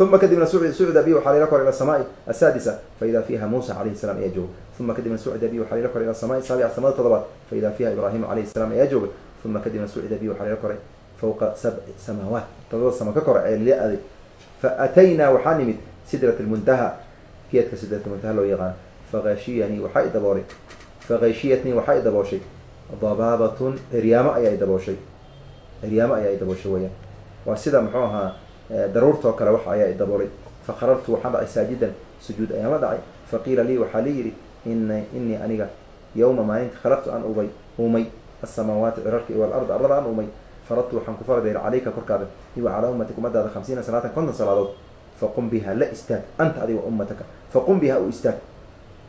uma kadibna sucida bi waxaa lila koray ila asamaai asaadisa faida fiiha muusa calayhi salam ayaa jooga uma kadibna sucida bi waxaa lila koray ila asamaai saabica samada todobaad faida fiiha ibraahimu calayhi salam ayaa jooga uma kadibna sucida bi waxaa lila koray fawqa sabci samaawaat todoba sama ka kora ayaa lila aaday fa ataynaa waxaa nimid sidrat lmuntaha geedka sidrat muntaha loo yaqaano faashiyanii waxaa i daboolay fakhashiyatnii waxaa i dabooshay dabaabatun ciryaamo ayaa i dabooshay ciryaamo i dabooshay weyaan waa sida muxuu ahaa daruurtoo kale wax ayaa i daboolay fakharartu waxaan dhacay saajidan sujuud ayaan la dhacay. Faqiila lii waxaa lii yidhi ina inii aniga yowma maalinta khalaqtu aan umay. Uumay asamaawaati cirarka iyo walard arlada aan uumay faradtu waxaan ku fardeer calayka korkaada iwa calaa ummatika ummadaada hamsiina salaatan konton salaadood. Faqum biha la istaag. Anta adiga ummataka. Faqum biha u istaag.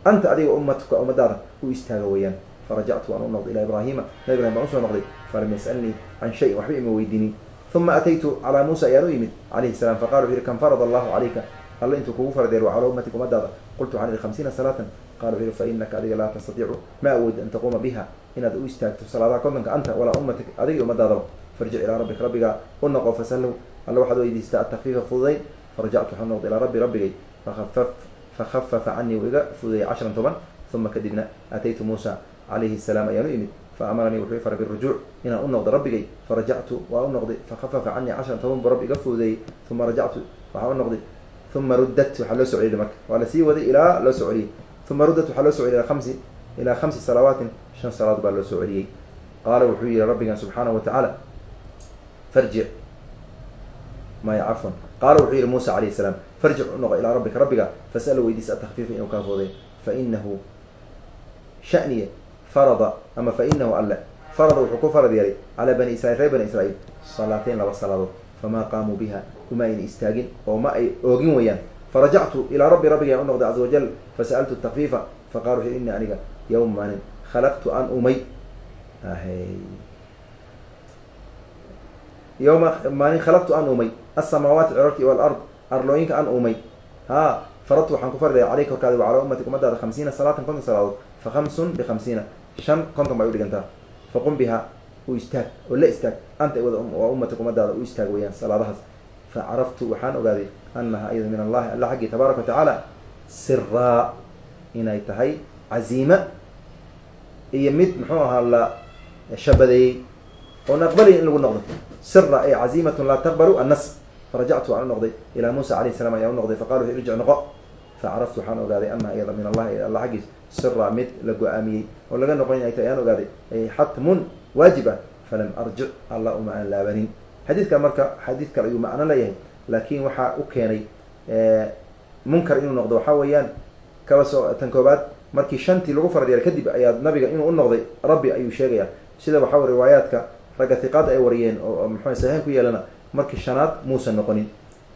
Anta adiga ummatuka ummadaada u istaaga weeyaan. Farajactu waan u noqday ilaa ibraahima. Nabi ibrahim baan u soo noqday. Falam yasalnii can shayin waxba ima weydiinin uma ataytu calaa muusa ayaan u yimid calayhi salaam faqala wuxu yihi kam farad allahu calayka alla intuu kugu faradeer wa calaa ummatika ummadaada qultu waxaan ihi hamsiina salaatan qala wuxu yihi fa inaka adiga laa tastatiicu ma awood an taquuma biha inaad u istaagto salaadaha kontonka anta walaa ummatik adiga ummadaadaba farjic ilaa rabbika rabbigaa u noqo fasalhu alla waxaad weydiistaa atakfiifa fududayn farajactu waxaan noqday ilaa rabbi rabbigay fakhafafa canii uu iga fududeeyay cashran toban uma kadibna ataytu muusa calayhi salaam ayaan u imid faamaranii wuxuu faray birujuuc inaan u noqdo rabbigay farajactu waa u noqday fakhafafa canii cashran toban buu rabbi iga fududeeyey uma rajactu waxaa u noqday uma ruddat waxaa loo soo celiyay marka waa la sii waday ilaa loo soo celiyey uma ruddat waxaa loo soo celiyay khamsi ilaa khamsi salawaatin shan salaad baa loo soo celiyey qaala wuxuu yihi rabbigan subxaanahu watacaala farjic maya cafwan qaala wuxuu yihi muusa calayhi salaam farjic u noqo ilaa rabbika rabbiga fas'ala weydiisa atakfiifa inuu kaa fooday farada ama fainahu alle farada wuxuu ku farad yeelay calaa bani israiil reer bani israiil salaateyn laba salaadood famaa qaamuu biha kuma ayna istaagin oo ma ay oogin weyaan farajactu ilaa rabbi rabbigaan u noqday caza wajal fasa'altu takfiifa faqala wuxu ini aniga yowma maalin khalaqtu an umay. Yowma maalin khalaqtu an umay. Asamaawaati cirarki walard arlooyinka an umay. Ha faradtu waxaan ku fardaya caleyka korkaada wa calaa ummatik ummadaada hamsiina salaatan konton salaadood fa khamsun bikhamsiina shan konton bay udhigantaa faqum biha u istaag oo la istaag. Anta wada waa ummatik ummadaada u istaag weeyaan salaadahaas. Fa caraftu waxaan ogaaday anaha ayada min allahi alla xaggii tabaaraka wa tacaala siraa inay tahay caziima iyo mid muxuu ahaa la shabadeeyey oon aqbalay in lagu noqdo. Sira ay caziimatun laa taqbalu annas. Farajactu waan u noqday ilaa muusa alayh salam ayaan u noqday faqala noqo facaraftu waxaan ogaaday anaha iyada min allahi alla xaggiis sira mid la go'aamiyey oo laga noqon inay tahay ayaan ogaaday ay xatmun waajib ah falam arjic alla uma aan laabanin. Xadiidkan marka xadiid kale ayuu macno leeyahay laakin waxaa u keenay munkar inuu noqdo. Waxaa weeyaan kaba soo tan koobaad markii shantii lagu farad yeelay kadib ayaa nabiga inuu u noqday rabbi ayuu sheegaya sida waxaa riwaayaadka ragga hiqaada ay wariyeen oo muxua saxiin ku yeelana markii shanaad muusan noqonin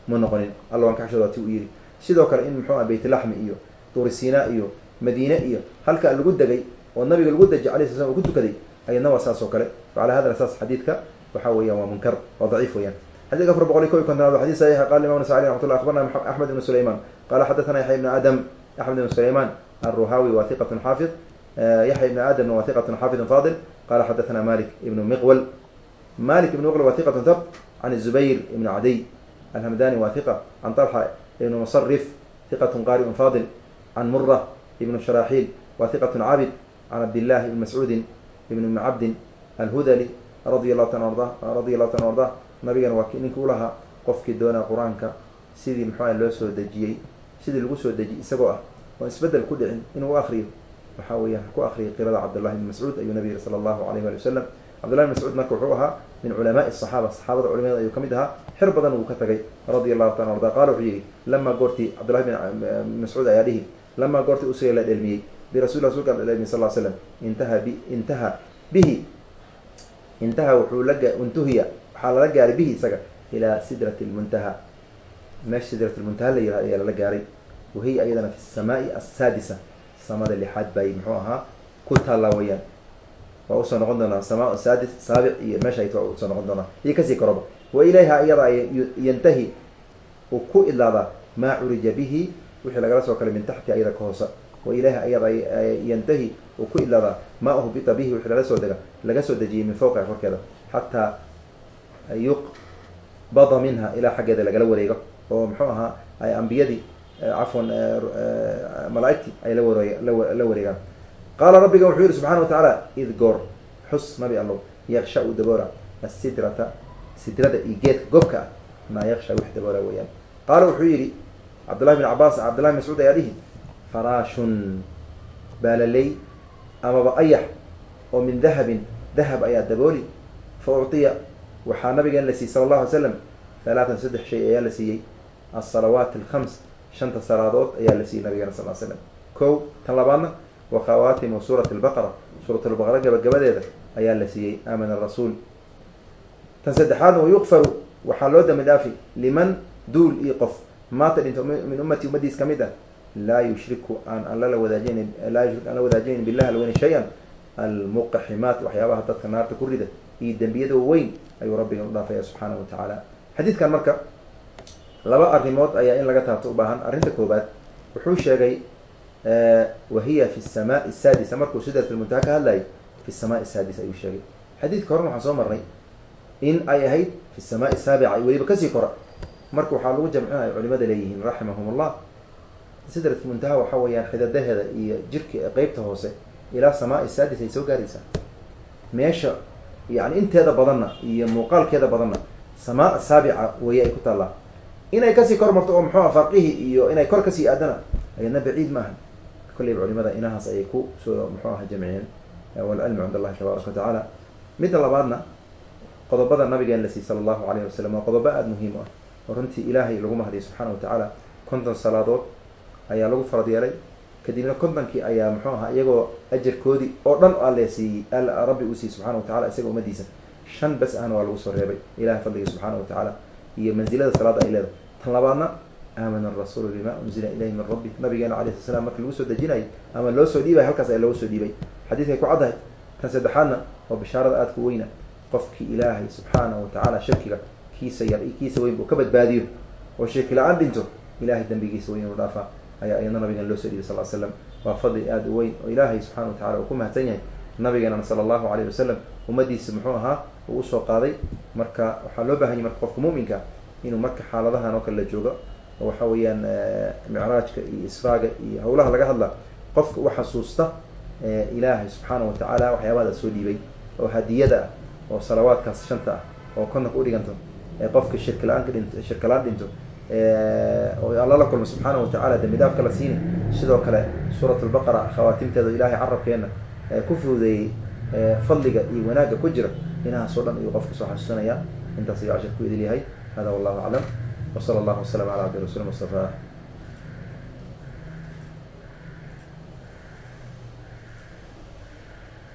ma noqonin. Alla waan kaxshooda ti u yidhi sidoo kale in muxuua baytlaxmi iyo duurisina iyo madiine iyo halkaa lagu degay oo nabiga lagu dejay alay sl slam oo ku tukaday ayadna waa saas oo kale. Facala hada asaas xadiidka waxa weeyaan waa munkar waa daciif weyaan xadidka afar boqol iyo kob iy konton waa saxiixa qala imam nasai aleh raxmatullah akhbarna axmed ibnu sulayman. Qala xadathana yaxya ibn aadam axmed ibn sulayman alruhawi waa xaafid yaxya ibn aadamna waa hiqatun xaafidun fadil qala malik ibnu miqwal. Malik ibn miqwal waa hiqatun can zubayr ibn cadiy alhamdani waa hiqa can ibn musarif hiqatun qaariun faadil can mura ibnu sharaaxiil wa hiqatun cabid can cabdillahi ibni mascuudin ibn ibni cabdin alhudali radi allahu tan arda radi allahu tan ardah nabigana waa ninka ulahaa qofkii doonaa qur'aanka sidii muxuuah loo soo dejiyey sidii lagu soo dejiyey isagoo ah oon isbeddel ku dhicin inuu akriyo waxaa weeyaan ku akriyay qirada cabdullahi ibni mascuud ayuu nabi yiri sala allahu alayh wali wasalam cabdullahi ibn mascuud marka wuxuu ahaa min culamaai asaxaaba saxaabada culimadeeda ayuu ka mid ahaa. Xir badan wuu ka tagay. Radia allahu taala arda qaala wuxuu yihi lamaa goortii cabdullahi bin mascuud ayaa dhihi lamaa goortii usiga la dhelmiyey birasuli rasulka la dhelmiyey sal slam intaha bi intaha bihi intaha wuxuu laga intuhiya waxaa lala gaaray bihi isaga ilaa sidrati lmuntaha meesha sidrat lmuntaha la yihah ayaa lala gaaray. Wahiya ayadana fi samaai asaadisa samada lixaad bay muxuu ahaa ku taallaa weyaan waa u soo noqon doonaa samaa saadis saabic iyo meesha ayt waa u soo noqon doonaa. Iyo ka sii karoba wa ilayha iyada yantahi uu ku idlaadaa maa curija bihi wixii lagala soo kalay min taxti ayada ka hoosa. Wa ilayha iyada yantahi uu ku idlaadaa maa uhbita bihi wixii lala soo dega laga soo dejiyey min fowqa korkeeda xataa yuqbada minha ilaa xaggeeda lagala wareego. Oo muxuu ahaa ay ambiyadii cafwan malaaigtii ay la wareeg la wareegaan qaala rabbiga wuxuu yihi subxana wa tacaala id goor xus nabi allow yaksha uu daboola asidrata sidrada iyo geedka gobka ah maa yaksha wix daboola weeyaan. Qaala wuxuu yihi cabdullahi bin cabaas cabdullahi bin mascuud ayaa dhihi faraashun baalaley amaba ayax oo min dahabin dahab ayaa dabooli fa uctiya waxaa nabigeen la siiyey sala allahu alay slam halaatan saddex shay ayaa la siiyey alsalawaat alkhams shanta salaadood ayaa la siiyey nabigeena sal l slam kow tan labaadna wa khawaatimu suurati albaqara suuratulbaqara gabagabadeeda ayaa la siiyey aamana rasuul tan saddexaadna wayuqfaru waxaa loo dami dhaafi liman duul iyo qof maata dhinto min ummati ummadiis ka mid ah laa yushriku aan alla la wadaajinayn laa yushrik aan la wadaajinayn billahi alweyne shay-an almuqaximaat waxyaabaha dadka naarta ku rida iyo dembiyada weyn ayuu rabbigan u dhaafaya subxaana wa tacaala xadiidkan marka laba arrimood ayaa in laga taabto u arrinta koobaad wuxuu sheegay wahiya fi samaai saadisa markuu sidrat lmuntaha ka hadlayay fi samaai saadis ayuu sheegay. Xadiidka horena waxaan soo marnay in ay ahayd fi samaai saabica weliba ka sii kora. Marka waxaa lagu jamcinaya culimada leeyihiin raximahum ullah sidrat muntaha waxa weeyaan xidadaheeda iyo jirka qeybta hoose ilaa samaai saadis ay soo gaaraysaa. Meesha yani inteeda badanna iyo muuqaalkeeda badanna samaa saabica weeye ay ku taallaa. Inay ka sii kor marto oo muxuu ah farqihii iyo inay kor ka sii aadana ayadna baciid maaha kolleyba culimada inahaas ayay ku soo muxuu aha jamciyeen walcilmu cind allahi tabaaraka wa tacaala. Midda labaadna qodobada nabigeen la siiyey sala allahu alayh wasalam waa qodobo aada muhiim u ah oo runtii ilaahay lagu mahdiyo subxaana wa tacaala. Konton salaadood ayaa lagu farad yeelay kadibna kontonkii ayaa muxuu ahaa iyagoo ajarkoodii oo dhan alle siiyey rabbi uu siiyey subxana wa tacala isaga ummadiisa shan bes ahna waa lagu soo reebay ilahay fadliga subxaana wa tacaala. Iyo mansilada salaada ay leedahay. Tan labaadna aamana arasuulu bima unzila ilayhi min rabbi nabigeena alayh sla slam markii lagu soo dejinayay ama loo soo dhiibay halkaas ayaa loogu soo dhiibay. Xadiidkay ku caddahay tan saddexaadna waa bishaarada aada ku weyna. Qofkii ilaahay subxaana wa tacaala shakiga kiisa yar iyo kiisa weyn buu ka badbaadiyo oo shaki la'aan dhinto ilahay dambigiisa weyn inu dhaafaa ayaa iyadna nabigan loo soo dhiibay sal slam waa fadli aada u weyn oo ilaahay subxana wa tacala uu ku mahadsan yahay. Nabigeenana sala allahu alayh wasalam ummadiisa muxuu ahaa uu u soo qaaday. Marka waxaa loo bahanyay marka qofka muminka inuu marka xaaladahan oo kale la joogo oo waxa weeyaan micraajka iyo israaga iyo hawlaha laga hadla qofka u xasuusta ilaahay subxaana wa tacaala waxyaabahadaa soo dhiibay oo hadiyada ah oo salawaadkaas shanta ah oo kontonka udhiganto qofka shirki la'aan ka dhinto shirka la'aan dhinto oo alla la kulmo subxaana wa tacala dambi dhaafka la siini. Sidoo kale suurat lbaqara khawaatimteeda ilaahay carabkeena ku fududeeyey fadliga iyo wanaagga ku jira inahaasoo dhan ayuu qofka soo xasuusanaya intaas ayuu cashar ku idil yahay. Hada wallahu aclam wsala allahu wasalam ala cabdi rasuuli mustafa